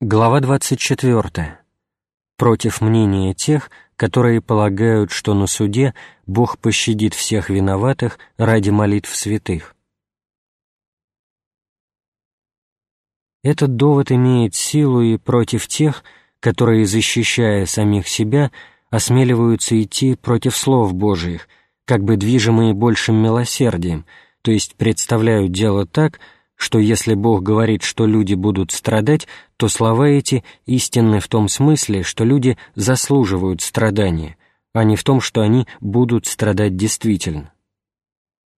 Глава 24. Против мнения тех, которые полагают, что на суде Бог пощадит всех виноватых ради молитв святых. Этот довод имеет силу и против тех, которые, защищая самих себя, осмеливаются идти против слов Божиих, как бы движимые большим милосердием, то есть представляют дело так, что если Бог говорит, что люди будут страдать, то слова эти истинны в том смысле, что люди заслуживают страдания, а не в том, что они будут страдать действительно.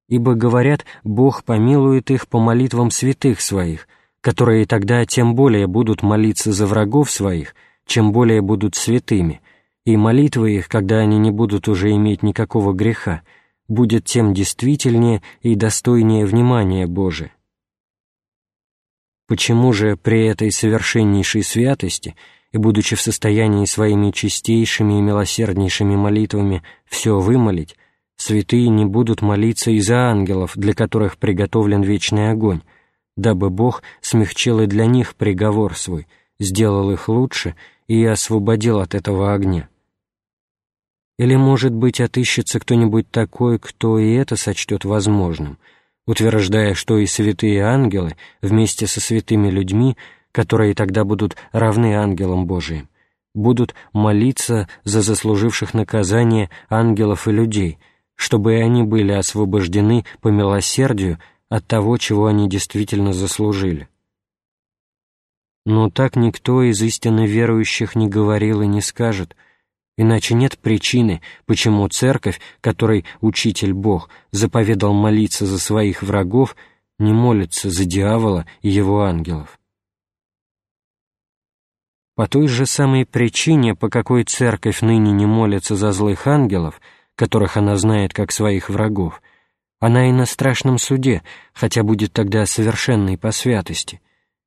Ибо, говорят, Бог помилует их по молитвам святых своих, которые тогда тем более будут молиться за врагов своих, чем более будут святыми, и молитвы их, когда они не будут уже иметь никакого греха, будет тем действительнее и достойнее внимания Божия. Почему же при этой совершеннейшей святости и будучи в состоянии своими чистейшими и милосерднейшими молитвами все вымолить, святые не будут молиться и за ангелов, для которых приготовлен вечный огонь, дабы Бог смягчил и для них приговор свой, сделал их лучше и освободил от этого огня? Или, может быть, отыщется кто-нибудь такой, кто и это сочтет возможным — утверждая, что и святые ангелы вместе со святыми людьми, которые тогда будут равны ангелам Божиим, будут молиться за заслуживших наказание ангелов и людей, чтобы и они были освобождены по милосердию от того, чего они действительно заслужили. Но так никто из истинно верующих не говорил и не скажет — Иначе нет причины, почему церковь, которой учитель Бог заповедал молиться за своих врагов, не молится за дьявола и его ангелов. По той же самой причине, по какой церковь ныне не молится за злых ангелов, которых она знает как своих врагов, она и на страшном суде, хотя будет тогда совершенной по святости,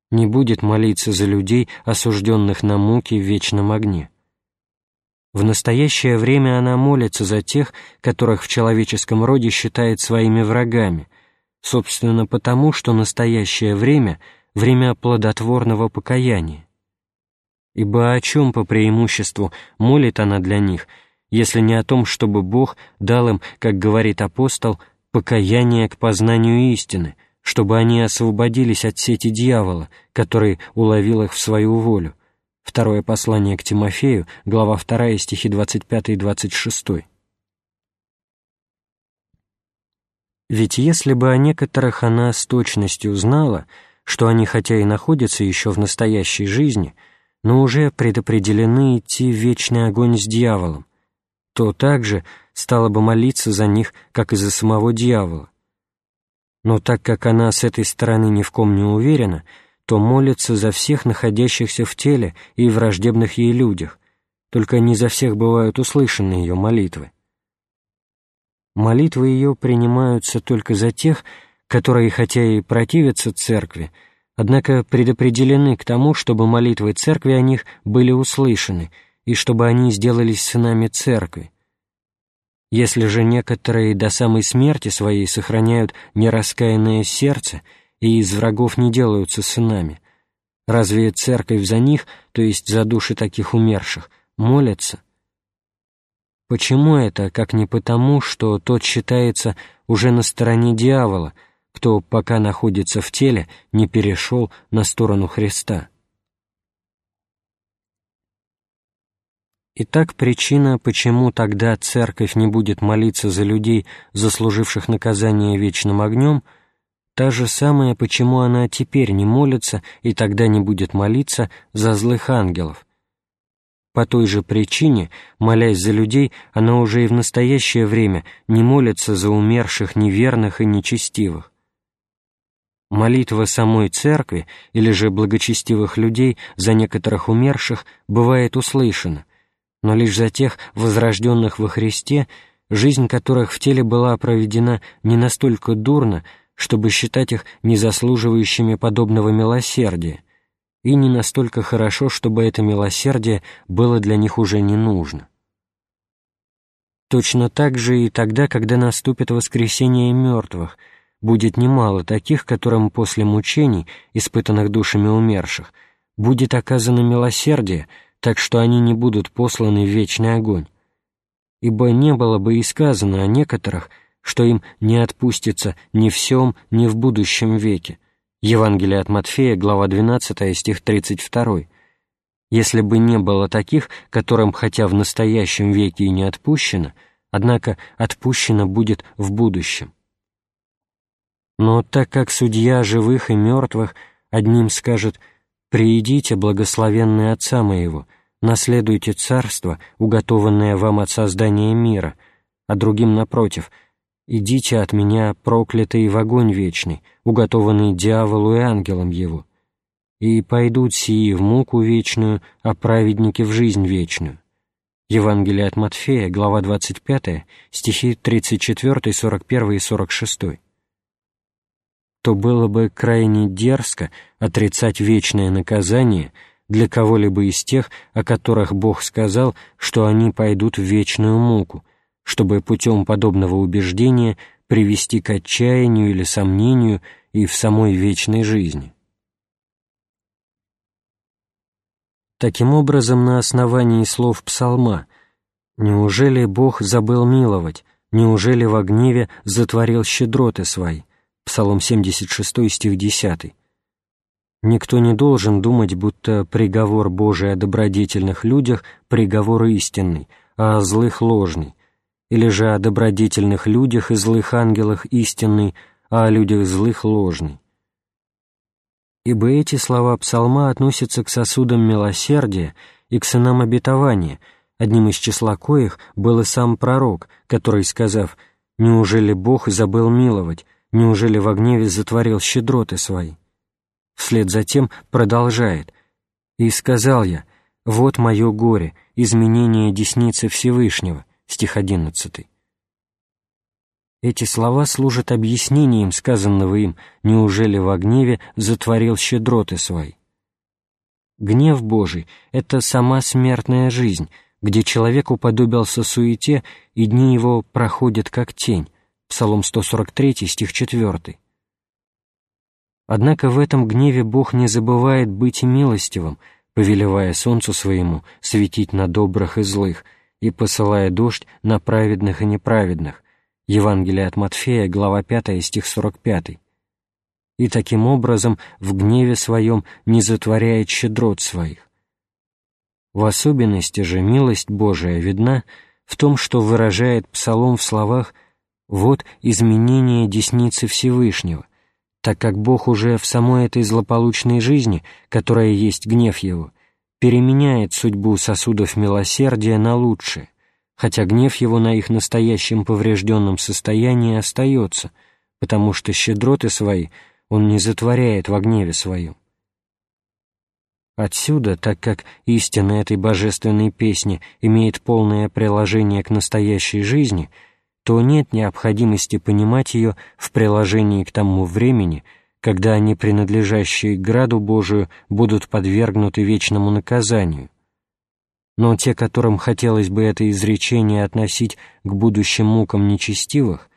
не будет молиться за людей, осужденных на муки в вечном огне. В настоящее время она молится за тех, которых в человеческом роде считает своими врагами, собственно потому, что настоящее время — время плодотворного покаяния. Ибо о чем по преимуществу молит она для них, если не о том, чтобы Бог дал им, как говорит апостол, покаяние к познанию истины, чтобы они освободились от сети дьявола, который уловил их в свою волю, Второе послание к Тимофею, глава 2, стихи 25 и 26. Ведь если бы о некоторых она с точностью знала, что они хотя и находятся еще в настоящей жизни, но уже предопределены идти в вечный огонь с дьяволом, то также стала бы молиться за них, как и за самого дьявола. Но так как она с этой стороны ни в ком не уверена, то молится за всех находящихся в теле и враждебных ей людях, только не за всех бывают услышаны ее молитвы. Молитвы ее принимаются только за тех, которые, хотя и противятся церкви, однако предопределены к тому, чтобы молитвы церкви о них были услышаны и чтобы они сделались сынами церкви. Если же некоторые до самой смерти своей сохраняют нераскаянное сердце — и из врагов не делаются сынами. Разве церковь за них, то есть за души таких умерших, молится? Почему это, как не потому, что тот считается уже на стороне дьявола, кто, пока находится в теле, не перешел на сторону Христа? Итак, причина, почему тогда церковь не будет молиться за людей, заслуживших наказание вечным огнем — Та же самая, почему она теперь не молится и тогда не будет молиться за злых ангелов. По той же причине, молясь за людей, она уже и в настоящее время не молится за умерших неверных и нечестивых. Молитва самой церкви или же благочестивых людей за некоторых умерших бывает услышана, но лишь за тех возрожденных во Христе, жизнь которых в теле была проведена не настолько дурно, чтобы считать их незаслуживающими подобного милосердия, и не настолько хорошо, чтобы это милосердие было для них уже не нужно. Точно так же и тогда, когда наступит воскресение мертвых, будет немало таких, которым после мучений, испытанных душами умерших, будет оказано милосердие, так что они не будут посланы в вечный огонь. Ибо не было бы и сказано о некоторых, что им не отпустится ни в сем, ни в будущем веке. Евангелие от Матфея, глава 12, стих 32. Если бы не было таких, которым хотя в настоящем веке и не отпущено, однако отпущено будет в будущем. Но так как судья живых и мертвых одним скажет «Приидите, благословенные Отца моего, наследуйте царство, уготованное вам от создания мира», а другим, напротив, «Идите от меня, проклятые в огонь вечный, уготованный дьяволу и ангелам его, и пойдут сии в муку вечную, а праведники в жизнь вечную». Евангелие от Матфея, глава 25, стихи 34, 41 и 46 то было бы крайне дерзко отрицать вечное наказание для кого-либо из тех, о которых Бог сказал, что они пойдут в вечную муку, чтобы путем подобного убеждения привести к отчаянию или сомнению и в самой вечной жизни. Таким образом, на основании слов псалма «Неужели Бог забыл миловать? Неужели во гневе затворил щедроты свои?» Псалом 76, стих 10. Никто не должен думать, будто приговор Божий о добродетельных людях — приговор истинный, а о злых — ложный, или же о добродетельных людях и злых ангелах истинный, а о людях злых — ложный. Ибо эти слова псалма относятся к сосудам милосердия и к сынам обетования, одним из числа коих был и сам пророк, который, сказав «Неужели Бог забыл миловать?» Неужели в гневе затворил щедроты свои? Вслед за тем продолжает. «И сказал я, вот мое горе, изменение десницы Всевышнего». Стих 11. Эти слова служат объяснением сказанного им «неужели в гневе затворил щедроты свои». Гнев Божий — это сама смертная жизнь, где человек уподобился суете, и дни его проходят как тень, Псалом 143, стих 4. Однако в этом гневе Бог не забывает быть милостивым, повелевая солнцу своему светить на добрых и злых и посылая дождь на праведных и неправедных. Евангелие от Матфея, глава 5, стих 45. И таким образом в гневе своем не затворяет щедрот своих. В особенности же милость Божия видна в том, что выражает псалом в словах вот изменение десницы Всевышнего, так как Бог уже в самой этой злополучной жизни, которая есть гнев Его, переменяет судьбу сосудов милосердия на лучшее, хотя гнев Его на их настоящем поврежденном состоянии остается, потому что щедроты свои Он не затворяет во гневе Своем. Отсюда, так как истина этой божественной песни имеет полное приложение к настоящей жизни — то нет необходимости понимать ее в приложении к тому времени, когда они, принадлежащие граду Божию, будут подвергнуты вечному наказанию. Но те, которым хотелось бы это изречение относить к будущим мукам нечестивых,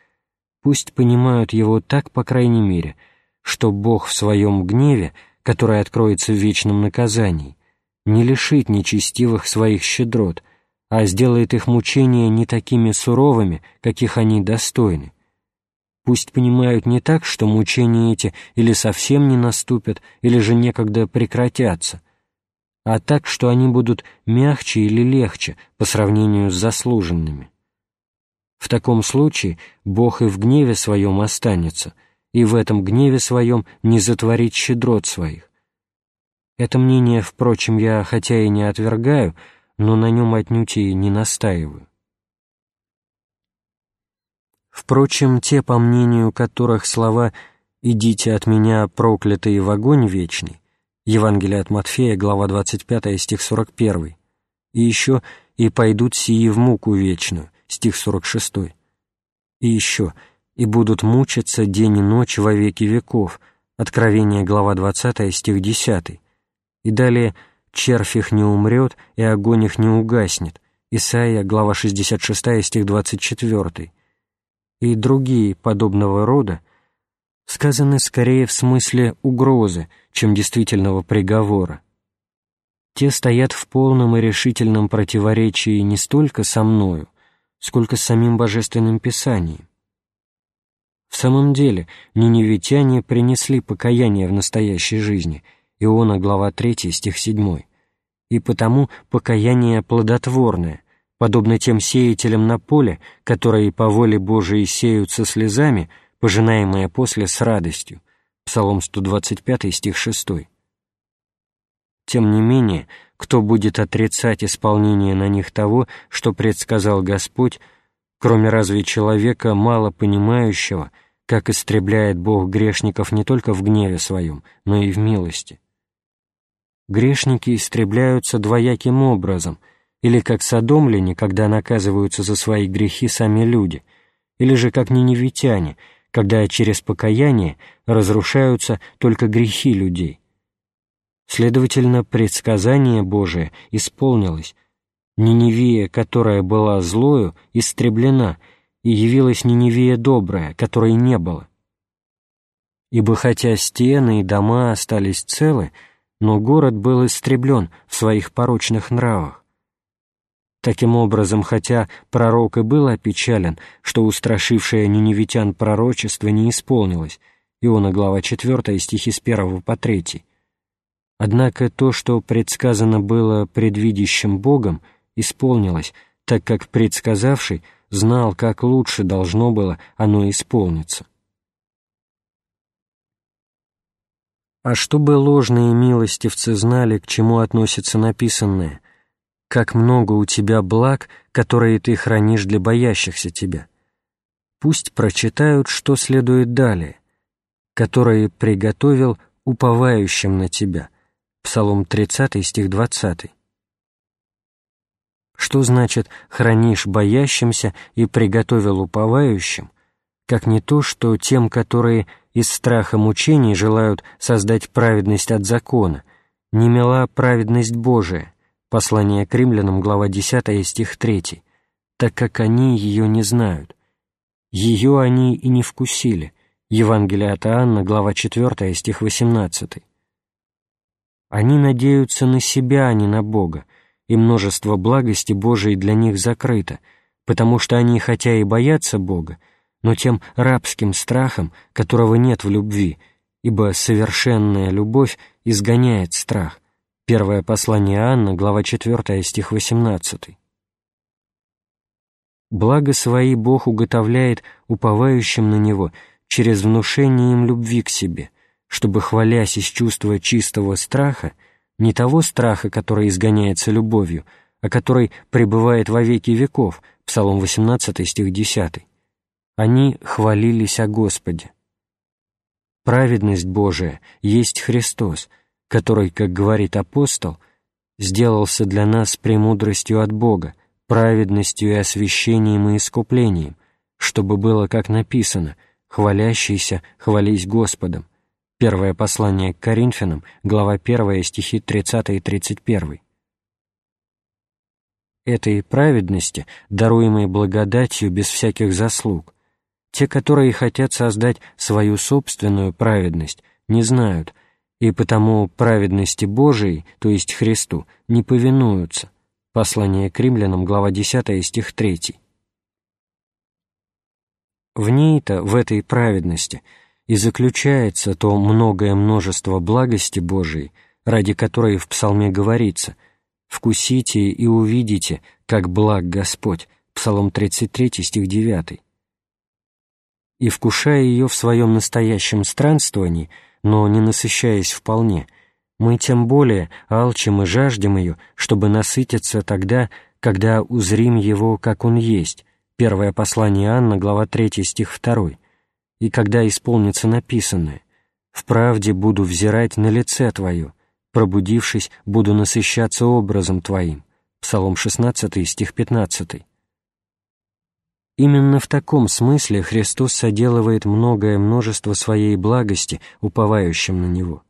пусть понимают его так, по крайней мере, что Бог в своем гневе, который откроется в вечном наказании, не лишит нечестивых своих щедрот — а сделает их мучения не такими суровыми, каких они достойны. Пусть понимают не так, что мучения эти или совсем не наступят, или же некогда прекратятся, а так, что они будут мягче или легче по сравнению с заслуженными. В таком случае Бог и в гневе своем останется, и в этом гневе своем не затворит щедрот своих. Это мнение, впрочем, я хотя и не отвергаю, но на нем отнюдь и не настаиваю. Впрочем, те, по мнению которых слова «идите от меня, проклятые в огонь вечный» Евангелие от Матфея, глава 25, стих 41, и еще «и пойдут сии в муку вечную» стих 46, и еще «и будут мучиться день и ночь во веки веков» Откровение, глава 20, стих 10, и далее червь их не умрет, и огонь их не угаснет. Исайя, глава 66, стих 24. И другие подобного рода сказаны скорее в смысле угрозы, чем действительного приговора. те стоят в полном и решительном противоречии не столько со мною, сколько с самим Божественным Писанием. В самом деле, ниневитяне принесли покаяние в настоящей жизни, Иона, глава 3, стих 7, и потому покаяние плодотворное, подобно тем сеятелям на поле, которые по воле Божией сеют со слезами, пожинаемые после с радостью. Псалом 125, стих 6. Тем не менее, кто будет отрицать исполнение на них того, что предсказал Господь, кроме разве человека, мало понимающего, как истребляет Бог грешников не только в гневе своем, но и в милости. Грешники истребляются двояким образом, или как содомляне, когда наказываются за свои грехи сами люди, или же как ниневитяне, когда через покаяние разрушаются только грехи людей. Следовательно, предсказание Божие исполнилось. Ниневия, которая была злою, истреблена, и явилась Ниневия добрая, которой не было. Ибо хотя стены и дома остались целы, но город был истреблен в своих порочных нравах. Таким образом, хотя пророк и был опечален, что устрашившее ниневитян пророчество не исполнилось, Иона, глава 4, стихи с 1 по 3, Однако то, что предсказано было предвидящим Богом, исполнилось, так как предсказавший знал, как лучше должно было оно исполниться. А чтобы ложные милостивцы знали, к чему относится написанное, как много у тебя благ, которые ты хранишь для боящихся тебя. Пусть прочитают, что следует далее, которые приготовил уповающим на тебя, Псалом 30, стих 20. Что значит «хранишь боящимся и приготовил уповающим», как не то, что тем, которые из страха мучений желают создать праведность от закона, не мила праведность Божия, послание к римлянам, глава 10, стих 3, так как они ее не знают. Ее они и не вкусили, Евангелие от Иоанна, глава 4, стих 18. Они надеются на себя, а не на Бога, и множество благости Божией для них закрыто, потому что они хотя и боятся Бога, но тем рабским страхом, которого нет в любви, ибо совершенная любовь изгоняет страх. Первое послание Анна, глава 4, стих 18. Благо свои Бог уготовляет уповающим на Него через внушение им любви к себе, чтобы, хвалясь из чувства чистого страха, не того страха, который изгоняется любовью, а который пребывает во веки веков, Псалом 18, стих 10, они хвалились о Господе. Праведность Божия есть Христос, который, как говорит апостол, сделался для нас премудростью от Бога, праведностью и освящением и искуплением, чтобы было, как написано, «хвалящийся, хвались Господом», Первое послание к Коринфянам, глава 1, стихи 30 и 31. Этой праведности, даруемой благодатью без всяких заслуг, те, которые хотят создать свою собственную праведность, не знают, и потому праведности Божией, то есть Христу, не повинуются. Послание к римлянам, глава 10, стих 3. В ней-то, в этой праведности – и заключается то многое множество благости Божией, ради которой в псалме говорится «Вкусите и увидите, как благ Господь» Псалом 33, стих 9. И вкушая ее в своем настоящем странствовании, но не насыщаясь вполне, мы тем более алчим и жаждем ее, чтобы насытиться тогда, когда узрим его, как он есть. Первое послание Анна, глава 3, стих 2 и когда исполнится написанное «В правде буду взирать на лице Твое, пробудившись, буду насыщаться образом Твоим» Псалом 16, стих 15. Именно в таком смысле Христос соделывает многое множество своей благости, уповающим на Него.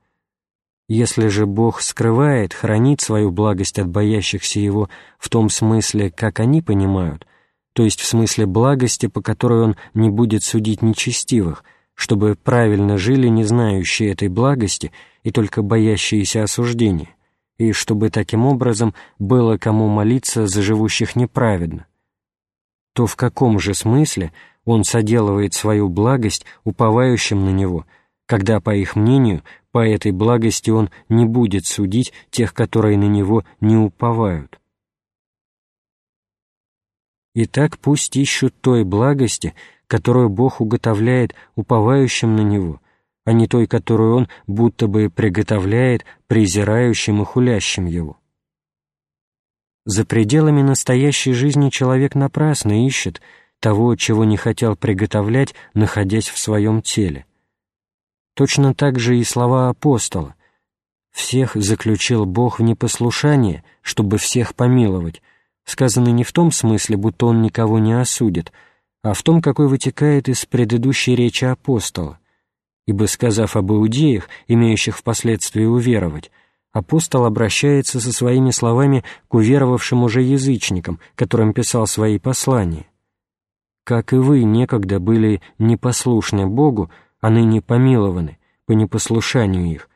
Если же Бог скрывает, хранит свою благость от боящихся Его в том смысле, как они понимают – то есть в смысле благости, по которой он не будет судить нечестивых, чтобы правильно жили не знающие этой благости и только боящиеся осуждения, и чтобы таким образом было кому молиться за живущих неправедно, то в каком же смысле он соделывает свою благость уповающим на него, когда, по их мнению, по этой благости он не будет судить тех, которые на него не уповают? Итак, пусть ищут той благости, которую Бог уготовляет уповающим на Него, а не той, которую Он будто бы приготовляет презирающим и хулящим Его. За пределами настоящей жизни человек напрасно ищет того, чего не хотел приготовлять, находясь в своем теле. Точно так же и слова апостола. «Всех заключил Бог в непослушание, чтобы всех помиловать», сказаны не в том смысле, будто он никого не осудит, а в том, какой вытекает из предыдущей речи апостола. Ибо, сказав об иудеях, имеющих впоследствии уверовать, апостол обращается со своими словами к уверовавшим уже язычникам, которым писал свои послания. «Как и вы некогда были непослушны Богу, а ныне помилованы по непослушанию их,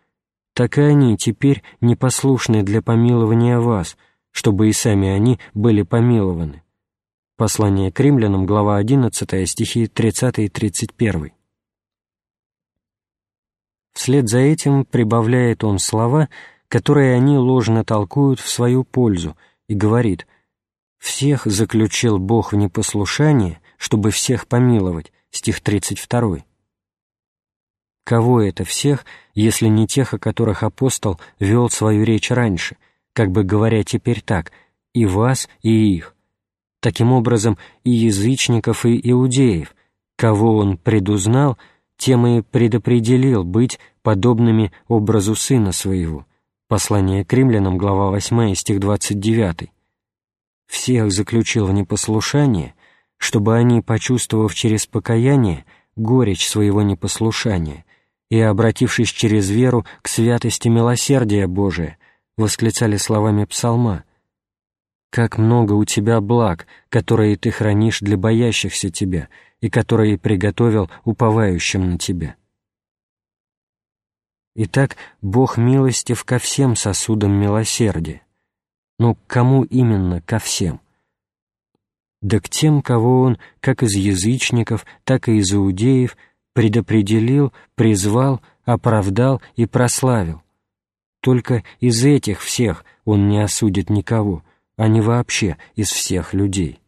так и они теперь непослушны для помилования вас», чтобы и сами они были помилованы. Послание к римлянам, глава 11, стихи 30 и 31. Вслед за этим прибавляет он слова, которые они ложно толкуют в свою пользу, и говорит «Всех заключил Бог в непослушание, чтобы всех помиловать» стих 32. Кого это всех, если не тех, о которых апостол вел свою речь раньше – как бы говоря теперь так, и вас, и их. Таким образом, и язычников, и иудеев, кого он предузнал, тем и предопределил быть подобными образу Сына Своего. Послание к римлянам, глава 8, стих 29. Всех заключил в непослушание, чтобы они, почувствовав через покаяние горечь своего непослушания и обратившись через веру к святости милосердия Божия, восклицали словами псалма «Как много у тебя благ, которые ты хранишь для боящихся тебя и которые приготовил уповающим на тебя». Итак, Бог милостив ко всем сосудам милосердия. Но к кому именно ко всем? Да к тем, кого Он, как из язычников, так и из иудеев, предопределил, призвал, оправдал и прославил, только из этих всех он не осудит никого, а не вообще из всех людей.